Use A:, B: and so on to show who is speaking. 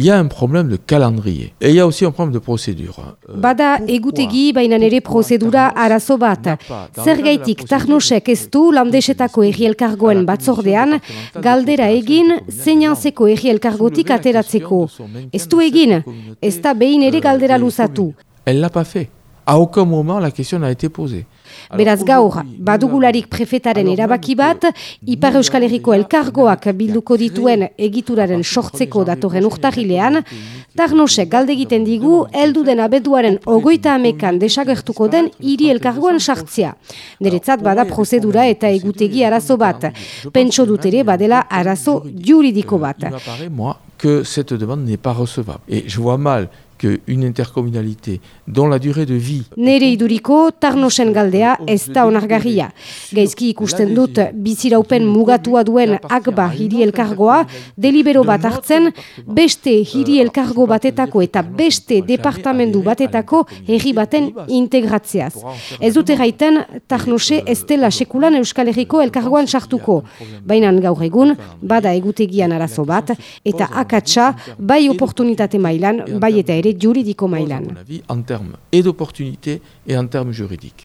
A: Il y a un problème de calendrier. Et il y a aussi un problème de procédure.
B: Euh, Bada egutegi baina ere prozedura arazo bat. Zergaitik Tarnosek ez du landesetako errielkargoen batzordean galdera egin zeinanzeko errielkargotik ateratzeko. Ez du egin, ez da behin ere galdera luzatu.
A: Elle l'a pas fait. À aucun moment la question n'a été posée.
B: Beraz gaur, badugularik prefetaren erabaki bat, Ipar Euskal Herriko elkargoak bilduko dituen egituraren sortzeko datorren urtahilean, Tarnosek galde egiten digu, heldu den abeduaren ogoita amekan desagertuko den hiri elkargoan sartzia. Neretzat bada prozedura eta egutegi arazo bat. Pentso dut ere badela arazo juridiko bat.
A: que cette demande n'est pas recevable. Et je vois mal qu'une intercommunalité dont la durée de vie...
B: Nere iduriko, tarnosen galdea ez da onargarria. Gaizki ikusten dut, biziraupen mugatua duen akba hiri elkargoa, delibero bat hartzen, beste hiri elkargo batetako eta beste departamendu batetako herri baten integratzeaz. Ez dute gaiten, tarnose ez dela sekulan Euskal Herriko elkargoan sartuko. Baina gaur egun, bada egutegian arazo bat, eta akatsa, bai oportunitate mailan, bai eta ere juridico mailan.
A: En termes et d'opportunités et en termes juridiques.